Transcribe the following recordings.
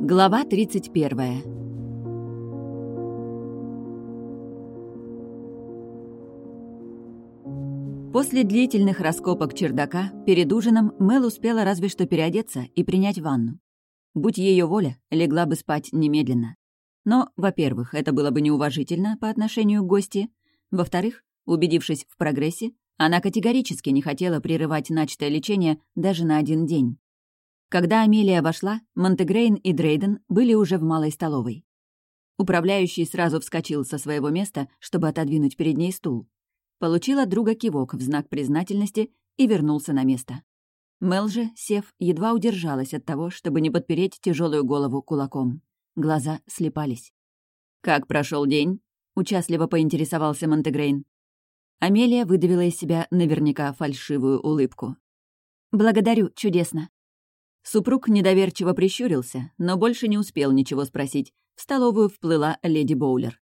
Глава 31 После длительных раскопок чердака, перед ужином Мел успела разве что переодеться и принять ванну. Будь ее воля, легла бы спать немедленно. Но, во-первых, это было бы неуважительно по отношению к гости. Во-вторых, убедившись в прогрессе, она категорически не хотела прерывать начатое лечение даже на один день. Когда Амелия вошла, Монтегрейн и Дрейден были уже в малой столовой. Управляющий сразу вскочил со своего места, чтобы отодвинуть перед ней стул. Получил от друга кивок в знак признательности и вернулся на место. Мел же, сев, едва удержалась от того, чтобы не подпереть тяжелую голову кулаком. Глаза слипались. «Как прошел день?» — участливо поинтересовался Монтегрейн. Амелия выдавила из себя наверняка фальшивую улыбку. «Благодарю, чудесно». Супруг недоверчиво прищурился, но больше не успел ничего спросить. В столовую вплыла леди Боулер.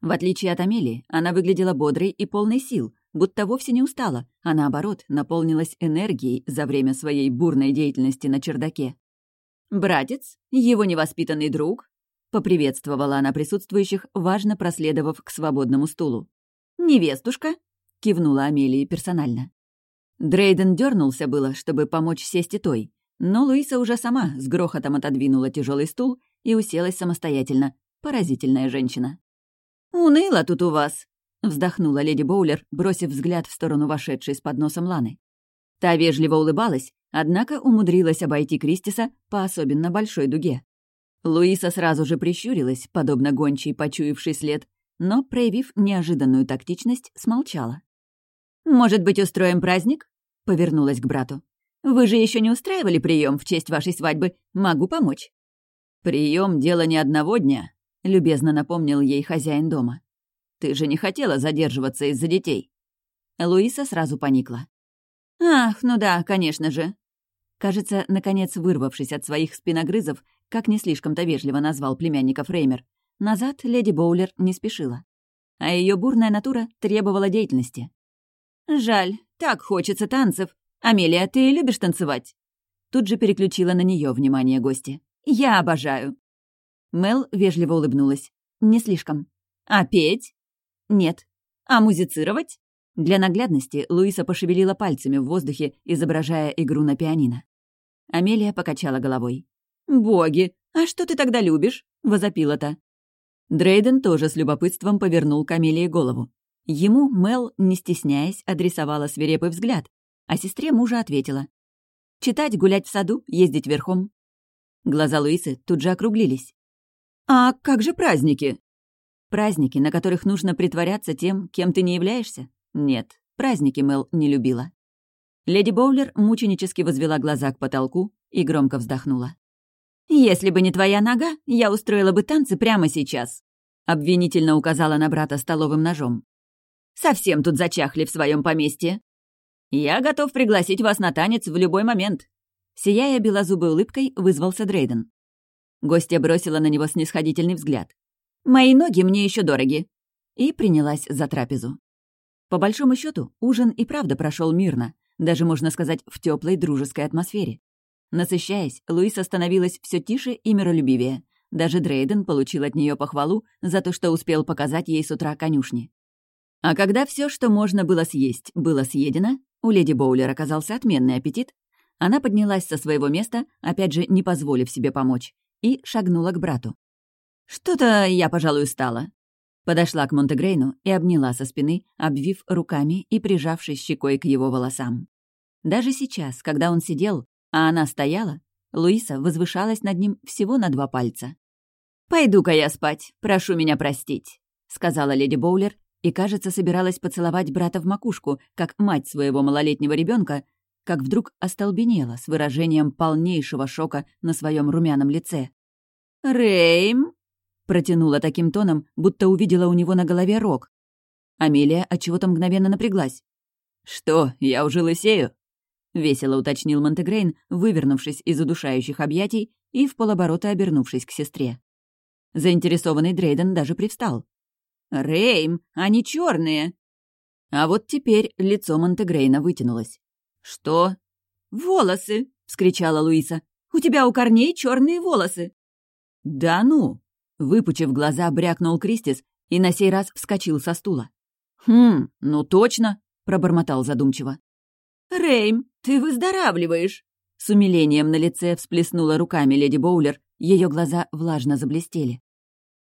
В отличие от Амелии, она выглядела бодрой и полной сил, будто вовсе не устала, а наоборот, наполнилась энергией за время своей бурной деятельности на чердаке. «Братец? Его невоспитанный друг?» — поприветствовала она присутствующих, важно проследовав к свободному стулу. «Невестушка?» — кивнула Амелии персонально. Дрейден дернулся было, чтобы помочь сесть и той, но Луиса уже сама с грохотом отодвинула тяжелый стул и уселась самостоятельно. Поразительная женщина. «Уныло тут у вас», — вздохнула леди Боулер, бросив взгляд в сторону вошедшей с подносом Ланы. Та вежливо улыбалась, однако умудрилась обойти Кристиса по особенно большой дуге. Луиса сразу же прищурилась, подобно гончей, почуявший след, но, проявив неожиданную тактичность, смолчала. «Может быть, устроим праздник?» — повернулась к брату. «Вы же еще не устраивали прием в честь вашей свадьбы. Могу помочь». Прием дело не одного дня», — любезно напомнил ей хозяин дома. «Ты же не хотела задерживаться из-за детей?» Луиса сразу поникла. «Ах, ну да, конечно же». Кажется, наконец вырвавшись от своих спиногрызов, как не слишком-то вежливо назвал племянников Реймер, назад леди Боулер не спешила. А ее бурная натура требовала деятельности. «Жаль, так хочется танцев. Амелия, ты любишь танцевать?» Тут же переключила на нее внимание гости. «Я обожаю. Мел вежливо улыбнулась. «Не слишком». «А петь?» «Нет». «А музицировать?» Для наглядности Луиса пошевелила пальцами в воздухе, изображая игру на пианино. Амелия покачала головой. «Боги, а что ты тогда любишь?» — возопила та. Дрейден тоже с любопытством повернул к Амелии голову. Ему Мел, не стесняясь, адресовала свирепый взгляд, а сестре мужа ответила. «Читать, гулять в саду, ездить верхом». Глаза Луисы тут же округлились. «А как же праздники?» «Праздники, на которых нужно притворяться тем, кем ты не являешься?» Нет, праздники Мел не любила. Леди Боулер мученически возвела глаза к потолку и громко вздохнула. «Если бы не твоя нога, я устроила бы танцы прямо сейчас», обвинительно указала на брата столовым ножом. «Совсем тут зачахли в своем поместье. Я готов пригласить вас на танец в любой момент». Сияя белозубой улыбкой, вызвался Дрейден. Гостья бросила на него снисходительный взгляд. «Мои ноги мне еще дороги!» И принялась за трапезу. По большому счету, ужин и правда прошел мирно, даже, можно сказать, в теплой дружеской атмосфере. Насыщаясь, Луиса становилась все тише и миролюбивее. Даже Дрейден получил от нее похвалу за то, что успел показать ей с утра конюшни. А когда все, что можно было съесть, было съедено, у леди Боулер оказался отменный аппетит, она поднялась со своего места, опять же, не позволив себе помочь, и шагнула к брату. «Что-то я, пожалуй, устала». Подошла к Монтегрейну и обняла со спины, обвив руками и прижавшись щекой к его волосам. Даже сейчас, когда он сидел, а она стояла, Луиса возвышалась над ним всего на два пальца. «Пойду-ка я спать, прошу меня простить», — сказала леди Боулер и, кажется, собиралась поцеловать брата в макушку, как мать своего малолетнего ребенка, как вдруг остолбенела с выражением полнейшего шока на своем румяном лице. «Рейм!» — протянула таким тоном, будто увидела у него на голове рог. Амелия отчего-то мгновенно напряглась. «Что, я уже лысею?» — весело уточнил Монтегрейн, вывернувшись из удушающих объятий и в полоборота обернувшись к сестре. Заинтересованный Дрейден даже привстал. «Рейм, они черные. А вот теперь лицо Монтегрейна вытянулось. «Что?» волосы!» — вскричала Луиса. «У тебя у корней черные волосы!» «Да ну!» — выпучив глаза, брякнул Кристис и на сей раз вскочил со стула. «Хм, ну точно!» — пробормотал задумчиво. «Рейм, ты выздоравливаешь!» С умилением на лице всплеснула руками леди Боулер, ее глаза влажно заблестели.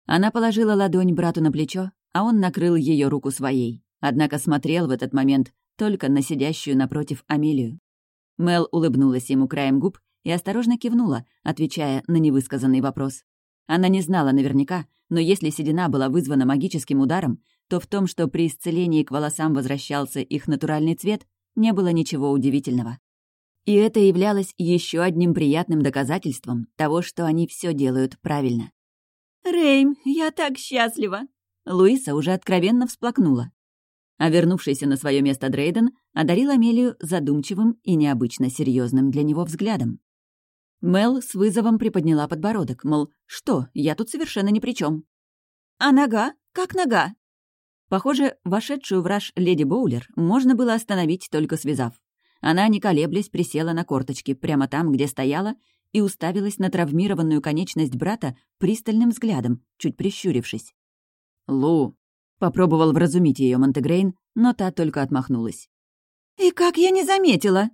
Она положила ладонь брату на плечо, а он накрыл ее руку своей, однако смотрел в этот момент только на сидящую напротив Амелию. Мел улыбнулась ему краем губ и осторожно кивнула, отвечая на невысказанный вопрос. Она не знала наверняка, но если седина была вызвана магическим ударом, то в том, что при исцелении к волосам возвращался их натуральный цвет, не было ничего удивительного. И это являлось еще одним приятным доказательством того, что они все делают правильно. «Рейм, я так счастлива!» Луиса уже откровенно всплакнула. А вернувшийся на свое место Дрейден одарил Амелию задумчивым и необычно серьезным для него взглядом. Мел с вызовом приподняла подбородок, мол, что, я тут совершенно ни при чем. «А нога? Как нога?» Похоже, вошедшую в раж леди Боулер можно было остановить, только связав. Она, не колеблясь, присела на корточки, прямо там, где стояла, и уставилась на травмированную конечность брата пристальным взглядом, чуть прищурившись. «Лу!» — попробовал вразумить ее Монтегрейн, но та только отмахнулась. «И как я не заметила?»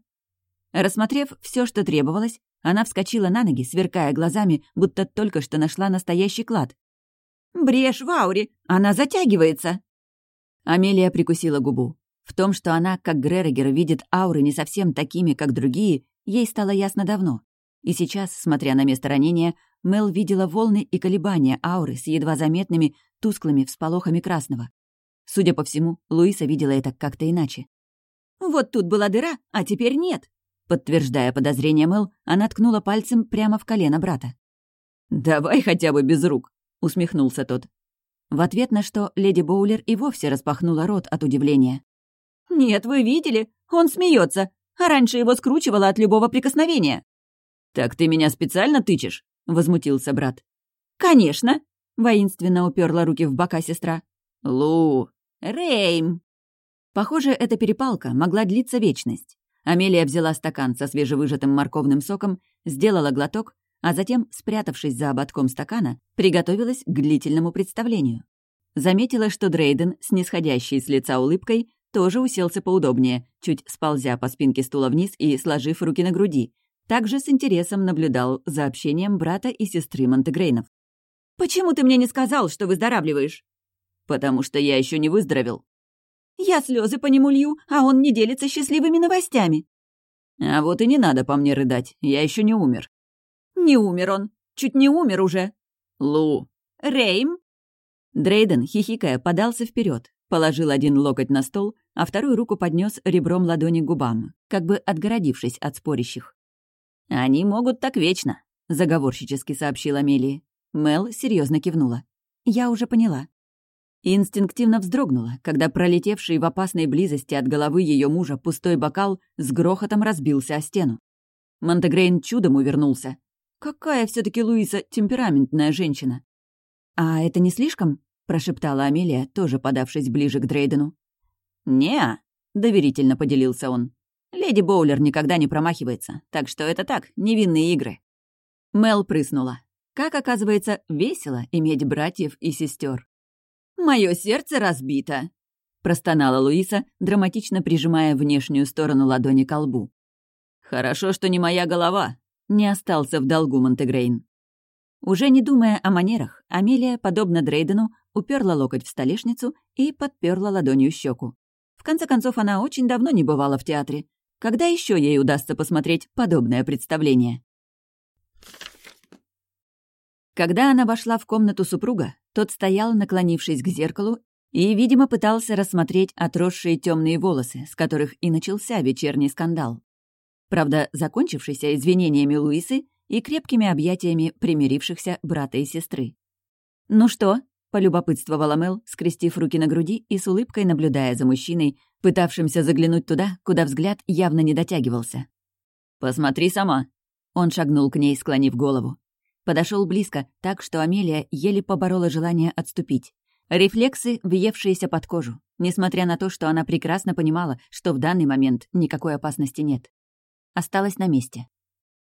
Рассмотрев все, что требовалось, она вскочила на ноги, сверкая глазами, будто только что нашла настоящий клад. «Брешь в! Она затягивается!» Амелия прикусила губу. В том, что она, как Гререгер, видит ауры не совсем такими, как другие, ей стало ясно давно. И сейчас, смотря на место ранения, Мел видела волны и колебания ауры с едва заметными, тусклыми всполохами красного. Судя по всему, Луиса видела это как-то иначе. «Вот тут была дыра, а теперь нет», Подтверждая подозрение Мел, она ткнула пальцем прямо в колено брата. «Давай хотя бы без рук», — усмехнулся тот. В ответ на что леди Боулер и вовсе распахнула рот от удивления. «Нет, вы видели? Он смеется, а раньше его скручивало от любого прикосновения». «Так ты меня специально тычешь?» — возмутился брат. «Конечно!» — воинственно уперла руки в бока сестра. «Лу! Рейм!» Похоже, эта перепалка могла длиться вечность. Амелия взяла стакан со свежевыжатым морковным соком, сделала глоток, а затем, спрятавшись за ободком стакана, приготовилась к длительному представлению. Заметила, что Дрейден, снисходящий с лица улыбкой, тоже уселся поудобнее, чуть сползя по спинке стула вниз и сложив руки на груди. Также с интересом наблюдал за общением брата и сестры Монтегрейнов. «Почему ты мне не сказал, что выздоравливаешь?» «Потому что я еще не выздоровел». «Я слезы по нему лью, а он не делится счастливыми новостями». «А вот и не надо по мне рыдать, я еще не умер». «Не умер он. Чуть не умер уже». «Лу». «Рейм?» Дрейден, хихикая, подался вперед, положил один локоть на стол, а вторую руку поднес ребром ладони к губам, как бы отгородившись от спорящих. «Они могут так вечно», — заговорщически сообщила Амелии. Мел серьезно кивнула. «Я уже поняла». Инстинктивно вздрогнула, когда пролетевший в опасной близости от головы ее мужа пустой бокал с грохотом разбился о стену. Монтегрейн чудом увернулся, Какая все таки Луиза темпераментная женщина. «А это не слишком?» — прошептала Амелия, тоже подавшись ближе к Дрейдену. «Не-а», доверительно поделился он. «Леди Боулер никогда не промахивается, так что это так, невинные игры». Мел прыснула. Как оказывается, весело иметь братьев и сестер. Мое сердце разбито», — простонала Луиса, драматично прижимая внешнюю сторону ладони к лбу. «Хорошо, что не моя голова», не остался в долгу Монтегрейн. Уже не думая о манерах, Амелия, подобно Дрейдену, уперла локоть в столешницу и подперла ладонью щеку. В конце концов, она очень давно не бывала в театре. Когда еще ей удастся посмотреть подобное представление? Когда она вошла в комнату супруга, тот стоял, наклонившись к зеркалу, и, видимо, пытался рассмотреть отросшие темные волосы, с которых и начался вечерний скандал правда, закончившийся извинениями Луисы и крепкими объятиями примирившихся брата и сестры. «Ну что?» — полюбопытствовала Мел, скрестив руки на груди и с улыбкой наблюдая за мужчиной, пытавшимся заглянуть туда, куда взгляд явно не дотягивался. «Посмотри сама!» Он шагнул к ней, склонив голову. Подошел близко, так что Амелия еле поборола желание отступить. Рефлексы, въевшиеся под кожу, несмотря на то, что она прекрасно понимала, что в данный момент никакой опасности нет. Осталась на месте.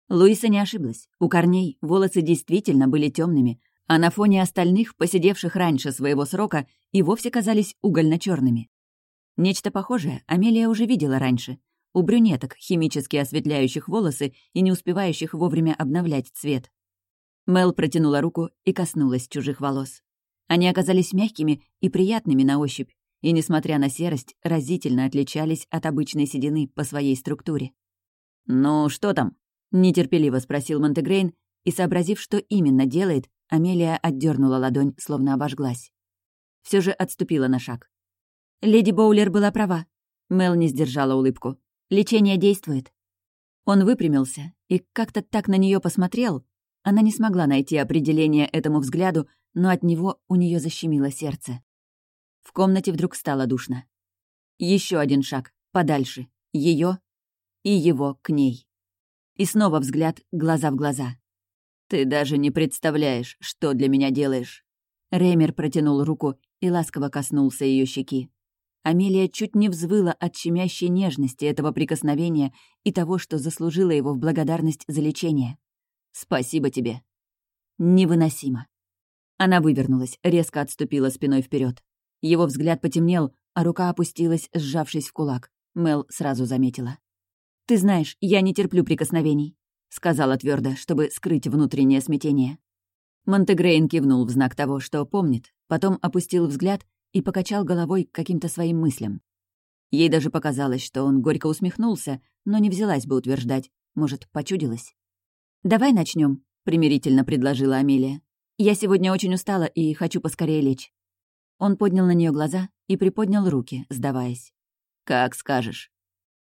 Луиса не ошиблась. У корней волосы действительно были темными, а на фоне остальных, посидевших раньше своего срока, и вовсе казались угольно черными Нечто похожее Амелия уже видела раньше. У брюнеток, химически осветляющих волосы и не успевающих вовремя обновлять цвет. Мел протянула руку и коснулась чужих волос. Они оказались мягкими и приятными на ощупь, и, несмотря на серость, разительно отличались от обычной седины по своей структуре. «Ну, что там?» — нетерпеливо спросил Монтегрейн, и, сообразив, что именно делает, Амелия отдернула ладонь, словно обожглась. Все же отступила на шаг. Леди Боулер была права. Мел не сдержала улыбку. Лечение действует. Он выпрямился и как-то так на нее посмотрел, она не смогла найти определение этому взгляду, но от него у нее защемило сердце. В комнате вдруг стало душно. Еще один шаг, подальше, ее и его к ней. И снова взгляд глаза в глаза. «Ты даже не представляешь, что для меня делаешь». Реймер протянул руку и ласково коснулся ее щеки. Амелия чуть не взвыла от щемящей нежности этого прикосновения и того, что заслужила его в благодарность за лечение. Спасибо тебе. Невыносимо. Она вывернулась, резко отступила спиной вперед. Его взгляд потемнел, а рука опустилась, сжавшись в кулак. Мел сразу заметила. «Ты знаешь, я не терплю прикосновений», — сказала твердо, чтобы скрыть внутреннее смятение. Монтегрейн кивнул в знак того, что помнит, потом опустил взгляд и покачал головой к каким-то своим мыслям. Ей даже показалось, что он горько усмехнулся, но не взялась бы утверждать. Может, почудилась. «Давай начнем, примирительно предложила Амелия. «Я сегодня очень устала и хочу поскорее лечь». Он поднял на нее глаза и приподнял руки, сдаваясь. «Как скажешь».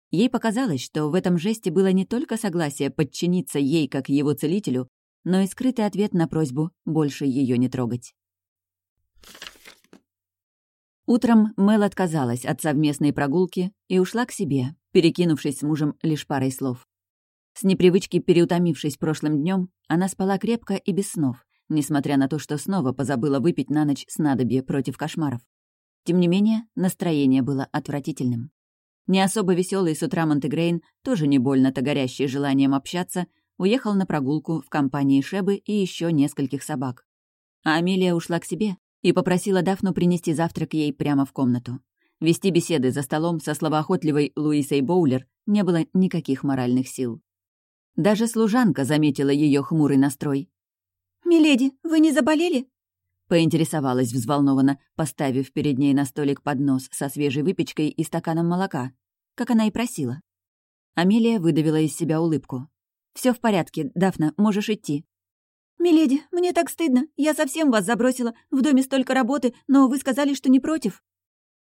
Ей показалось, что в этом жесте было не только согласие подчиниться ей как его целителю, но и скрытый ответ на просьбу больше ее не трогать. Утром Мел отказалась от совместной прогулки и ушла к себе, перекинувшись с мужем лишь парой слов. С непривычки переутомившись прошлым днем, она спала крепко и без снов, несмотря на то, что снова позабыла выпить на ночь снадобье против кошмаров. Тем не менее, настроение было отвратительным. Не особо веселый с утра Монтегрейн, тоже не больно-то горящий желанием общаться, уехал на прогулку в компании Шебы и еще нескольких собак. А Амелия ушла к себе и попросила Дафну принести завтрак ей прямо в комнату. Вести беседы за столом со словоохотливой Луисой Боулер не было никаких моральных сил. Даже служанка заметила ее хмурый настрой. «Миледи, вы не заболели?» Поинтересовалась взволнованно, поставив перед ней на столик поднос со свежей выпечкой и стаканом молока, как она и просила. Амелия выдавила из себя улыбку. Все в порядке, Дафна, можешь идти». «Миледи, мне так стыдно. Я совсем вас забросила. В доме столько работы, но вы сказали, что не против».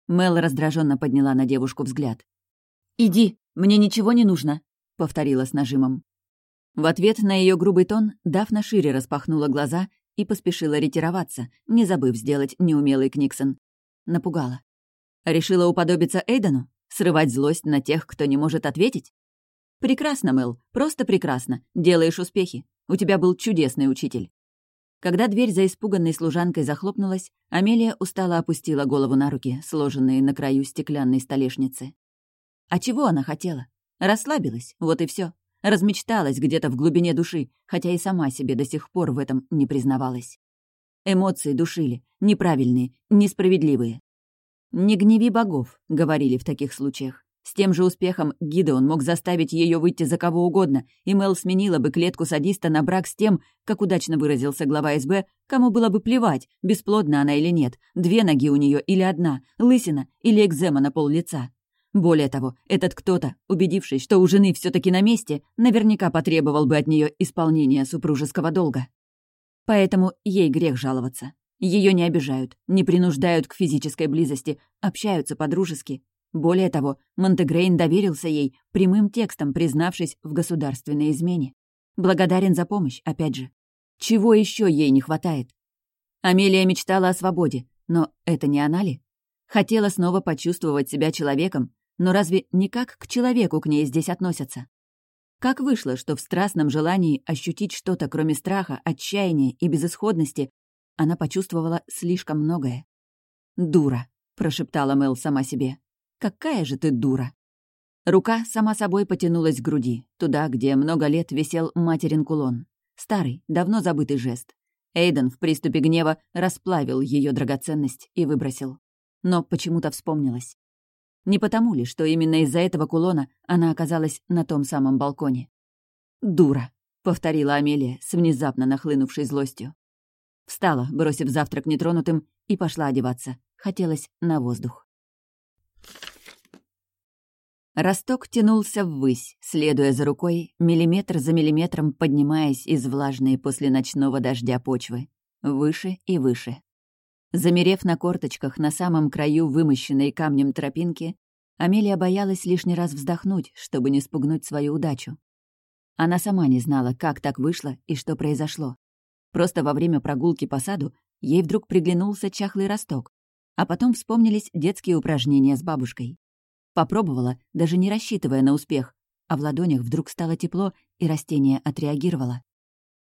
Мел раздраженно подняла на девушку взгляд. «Иди, мне ничего не нужно», — повторила с нажимом. В ответ на ее грубый тон Дафна шире распахнула глаза и поспешила ретироваться, не забыв сделать неумелый Книксон. Напугала. Решила уподобиться Эйдену? Срывать злость на тех, кто не может ответить? Прекрасно, Мэл, просто прекрасно. Делаешь успехи. У тебя был чудесный учитель. Когда дверь за испуганной служанкой захлопнулась, Амелия устало опустила голову на руки, сложенные на краю стеклянной столешницы. А чего она хотела? Расслабилась, вот и все размечталась где-то в глубине души, хотя и сама себе до сих пор в этом не признавалась. Эмоции душили, неправильные, несправедливые. «Не гневи богов», — говорили в таких случаях. С тем же успехом Гидеон мог заставить ее выйти за кого угодно, и Мел сменила бы клетку садиста на брак с тем, как удачно выразился глава СБ, кому было бы плевать, бесплодна она или нет, две ноги у нее или одна, лысина или экзема на пол лица. Более того, этот кто-то, убедившись, что у жены все таки на месте, наверняка потребовал бы от нее исполнения супружеского долга. Поэтому ей грех жаловаться. Ее не обижают, не принуждают к физической близости, общаются по-дружески. Более того, Монтегрейн доверился ей, прямым текстом признавшись в государственной измене. Благодарен за помощь, опять же. Чего еще ей не хватает? Амелия мечтала о свободе, но это не она ли? Хотела снова почувствовать себя человеком, но разве не как к человеку к ней здесь относятся? Как вышло, что в страстном желании ощутить что-то, кроме страха, отчаяния и безысходности, она почувствовала слишком многое? «Дура», — прошептала Мэл сама себе. «Какая же ты дура!» Рука сама собой потянулась к груди, туда, где много лет висел материн кулон. Старый, давно забытый жест. Эйден в приступе гнева расплавил ее драгоценность и выбросил. Но почему-то вспомнилась. Не потому ли, что именно из-за этого кулона она оказалась на том самом балконе? «Дура», — повторила Амелия с внезапно нахлынувшей злостью. Встала, бросив завтрак нетронутым, и пошла одеваться. Хотелось на воздух. Росток тянулся ввысь, следуя за рукой, миллиметр за миллиметром поднимаясь из влажной после ночного дождя почвы. Выше и выше. Замерев на корточках на самом краю вымощенной камнем тропинки, Амелия боялась лишний раз вздохнуть, чтобы не спугнуть свою удачу. Она сама не знала, как так вышло и что произошло. Просто во время прогулки по саду ей вдруг приглянулся чахлый росток, а потом вспомнились детские упражнения с бабушкой. Попробовала, даже не рассчитывая на успех, а в ладонях вдруг стало тепло, и растение отреагировало.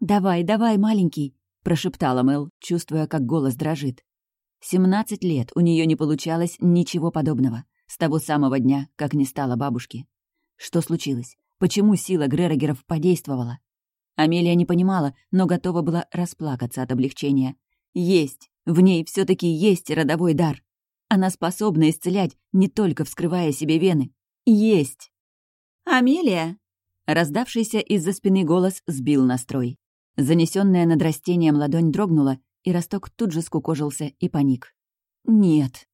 «Давай, давай, маленький!» — прошептала Мэл, чувствуя, как голос дрожит. Семнадцать лет у нее не получалось ничего подобного, с того самого дня, как не стало бабушки. Что случилось? Почему сила Грерогеров подействовала? Амелия не понимала, но готова была расплакаться от облегчения. Есть! В ней все таки есть родовой дар. Она способна исцелять, не только вскрывая себе вены. Есть! «Амелия!» Раздавшийся из-за спины голос сбил настрой. Занесенная над растением ладонь дрогнула, и росток тут же скукожился и паник. «Нет».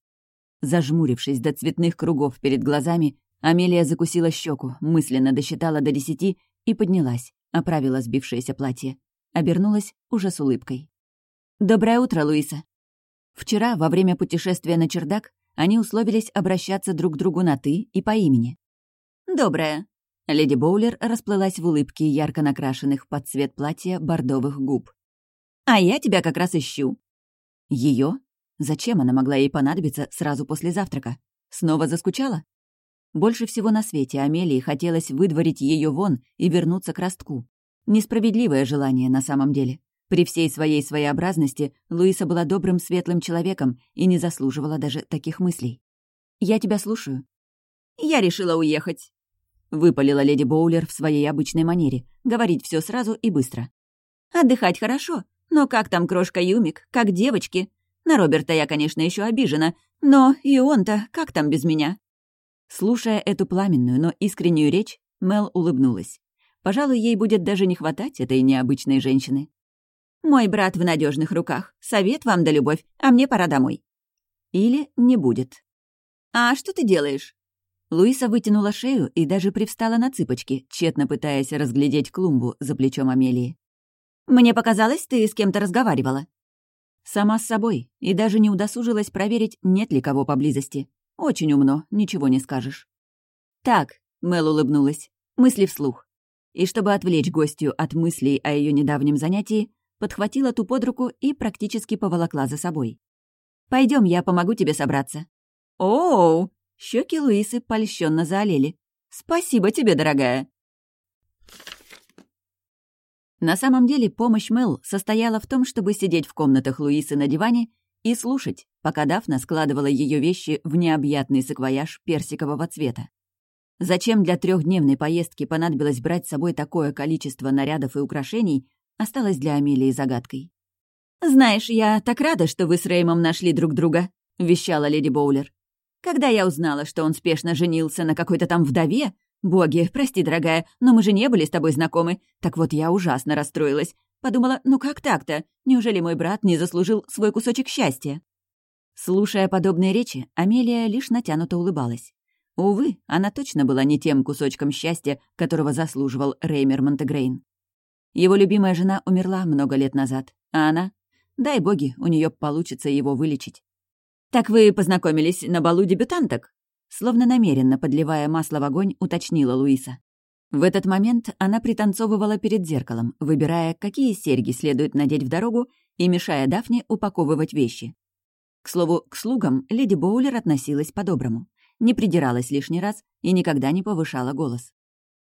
Зажмурившись до цветных кругов перед глазами, Амелия закусила щеку, мысленно досчитала до десяти и поднялась, оправила сбившееся платье. Обернулась уже с улыбкой. «Доброе утро, Луиса!» Вчера, во время путешествия на чердак, они условились обращаться друг к другу на «ты» и по имени. «Доброе». Леди Боулер расплылась в улыбке ярко накрашенных под цвет платья бордовых губ. «А я тебя как раз ищу». Ее? Зачем она могла ей понадобиться сразу после завтрака? Снова заскучала? Больше всего на свете Амелии хотелось выдворить ее вон и вернуться к ростку. Несправедливое желание на самом деле. При всей своей своеобразности Луиса была добрым, светлым человеком и не заслуживала даже таких мыслей. «Я тебя слушаю». «Я решила уехать», — выпалила леди Боулер в своей обычной манере, говорить все сразу и быстро. «Отдыхать хорошо, но как там крошка Юмик, как девочки? На Роберта я, конечно, еще обижена, но и он-то как там без меня?» Слушая эту пламенную, но искреннюю речь, Мел улыбнулась. Пожалуй, ей будет даже не хватать этой необычной женщины. Мой брат в надежных руках. Совет вам да любовь, а мне пора домой. Или не будет. А что ты делаешь? Луиса вытянула шею и даже привстала на цыпочки, тщетно пытаясь разглядеть клумбу за плечом Амелии. «Мне показалось, ты с кем-то разговаривала». Сама с собой, и даже не удосужилась проверить, нет ли кого поблизости. Очень умно, ничего не скажешь. «Так», — Мэл улыбнулась, — мысли вслух. И чтобы отвлечь гостью от мыслей о ее недавнем занятии, подхватила ту под руку и практически поволокла за собой. Пойдем, я помогу тебе собраться». «Оу!» — щеки Луисы польщенно заолели. «Спасибо тебе, дорогая!» На самом деле помощь Мэл состояла в том, чтобы сидеть в комнатах Луисы на диване и слушать, пока Дафна складывала ее вещи в необъятный саквояж персикового цвета. Зачем для трехдневной поездки понадобилось брать с собой такое количество нарядов и украшений, осталась для Амелии загадкой. «Знаешь, я так рада, что вы с Реймом нашли друг друга», — вещала леди Боулер. «Когда я узнала, что он спешно женился на какой-то там вдове, боги, прости, дорогая, но мы же не были с тобой знакомы, так вот я ужасно расстроилась. Подумала, ну как так-то? Неужели мой брат не заслужил свой кусочек счастья?» Слушая подобные речи, Амелия лишь натянуто улыбалась. Увы, она точно была не тем кусочком счастья, которого заслуживал Реймер Монтегрейн. Его любимая жена умерла много лет назад, а она... Дай боги, у нее получится его вылечить. «Так вы познакомились на балу дебютанток?» Словно намеренно подливая масло в огонь, уточнила Луиса. В этот момент она пританцовывала перед зеркалом, выбирая, какие серьги следует надеть в дорогу и мешая Дафне упаковывать вещи. К слову, к слугам леди Боулер относилась по-доброму. Не придиралась лишний раз и никогда не повышала голос.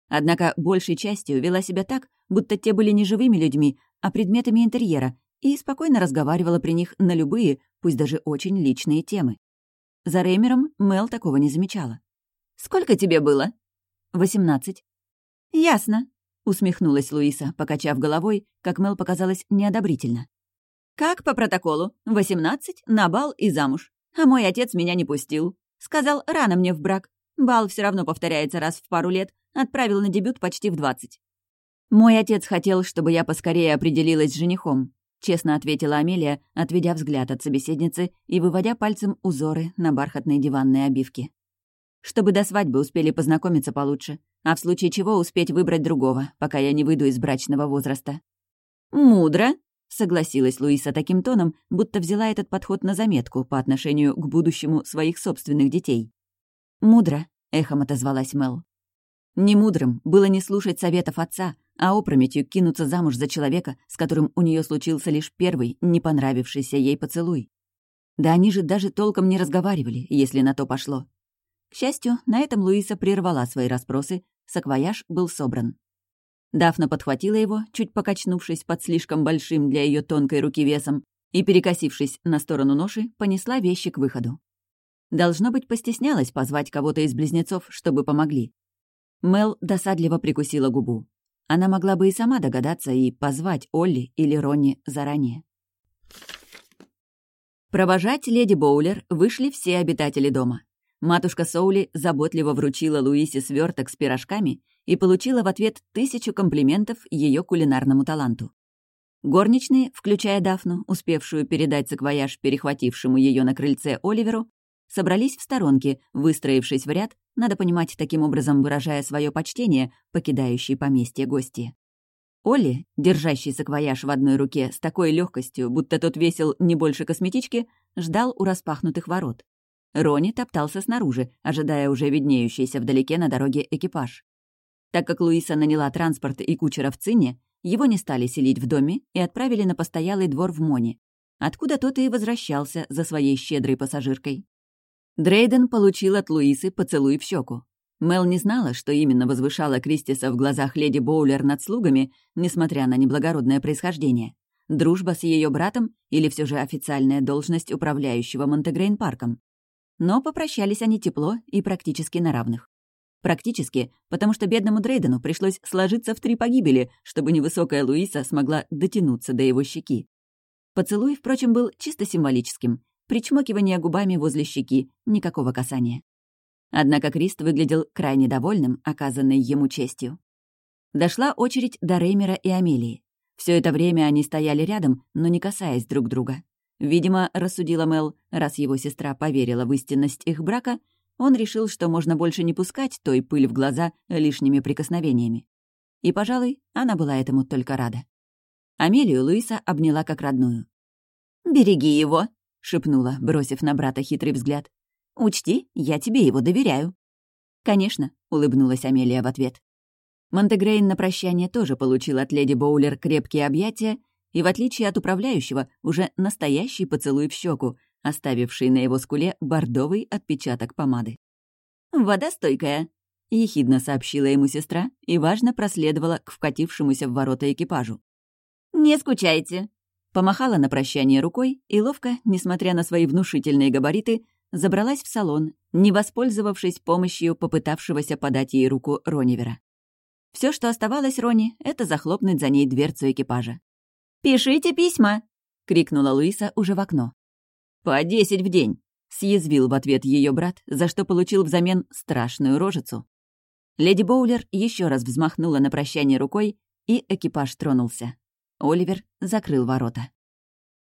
Однако большей частью вела себя так, будто те были не живыми людьми, а предметами интерьера, и спокойно разговаривала при них на любые, пусть даже очень личные темы. За Реймером Мел такого не замечала. «Сколько тебе было?» «Восемнадцать». «Ясно», — усмехнулась Луиса, покачав головой, как Мел показалось неодобрительно. «Как по протоколу? Восемнадцать, на бал и замуж. А мой отец меня не пустил. Сказал, рано мне в брак. Бал все равно повторяется раз в пару лет. Отправил на дебют почти в двадцать. Мой отец хотел, чтобы я поскорее определилась с женихом. Честно ответила Амелия, отведя взгляд от собеседницы и выводя пальцем узоры на бархатной диванной обивке. Чтобы до свадьбы успели познакомиться получше, а в случае чего успеть выбрать другого, пока я не выйду из брачного возраста. «Мудро», — согласилась Луиса таким тоном, будто взяла этот подход на заметку по отношению к будущему своих собственных детей. «Мудро», — эхом отозвалась Мел. Немудрым было не слушать советов отца, а опрометью кинуться замуж за человека, с которым у нее случился лишь первый, не понравившийся ей поцелуй. Да они же даже толком не разговаривали, если на то пошло. К счастью, на этом Луиса прервала свои расспросы, саквояж был собран. Дафна подхватила его, чуть покачнувшись под слишком большим для ее тонкой руки весом, и, перекосившись на сторону ноши, понесла вещи к выходу. Должно быть, постеснялась позвать кого-то из близнецов, чтобы помогли. Мел досадливо прикусила губу. Она могла бы и сама догадаться и позвать Олли или Ронни заранее. Провожать леди Боулер вышли все обитатели дома. Матушка Соули заботливо вручила Луисе сверток с пирожками и получила в ответ тысячу комплиментов ее кулинарному таланту. Горничные, включая Дафну, успевшую передать саквояж перехватившему ее на крыльце Оливеру, собрались в сторонке, выстроившись в ряд, надо понимать, таким образом выражая свое почтение, покидающей поместье гости. Олли, держащий саквояж в одной руке с такой легкостью, будто тот весил не больше косметички, ждал у распахнутых ворот. Рони топтался снаружи, ожидая уже виднеющийся вдалеке на дороге экипаж. Так как Луиса наняла транспорт и кучера в Цине, его не стали селить в доме и отправили на постоялый двор в Моне, откуда тот и возвращался за своей щедрой пассажиркой. Дрейден получил от Луисы поцелуй в щеку. Мел не знала, что именно возвышала Кристиса в глазах леди Боулер над слугами, несмотря на неблагородное происхождение. Дружба с ее братом или все же официальная должность управляющего Монтегрейн-парком. Но попрощались они тепло и практически на равных. Практически, потому что бедному Дрейдену пришлось сложиться в три погибели, чтобы невысокая Луиса смогла дотянуться до его щеки. Поцелуй, впрочем, был чисто символическим. Причмокивание губами возле щеки, никакого касания. Однако Крист выглядел крайне довольным оказанной ему честью. Дошла очередь до Реймера и Амелии. Все это время они стояли рядом, но не касаясь друг друга. Видимо, рассудила Мел, раз его сестра поверила в истинность их брака, он решил, что можно больше не пускать той пыль в глаза лишними прикосновениями. И, пожалуй, она была этому только рада. Амелию Луиса обняла как родную. «Береги его», — шепнула, бросив на брата хитрый взгляд. «Учти, я тебе его доверяю». «Конечно», — улыбнулась Амелия в ответ. Монтегрейн на прощание тоже получил от леди Боулер крепкие объятия и, в отличие от управляющего, уже настоящий поцелуй в щеку, оставивший на его скуле бордовый отпечаток помады. «Вода стойкая», — ехидно сообщила ему сестра и, важно, проследовала к вкатившемуся в ворота экипажу. «Не скучайте», — помахала на прощание рукой и ловко, несмотря на свои внушительные габариты, забралась в салон, не воспользовавшись помощью попытавшегося подать ей руку Ронивера. Все, что оставалось Рони, это захлопнуть за ней дверцу экипажа. «Пишите письма!» — крикнула Луиса уже в окно. «По десять в день!» — съязвил в ответ ее брат, за что получил взамен страшную рожицу. Леди Боулер еще раз взмахнула на прощание рукой, и экипаж тронулся. Оливер закрыл ворота.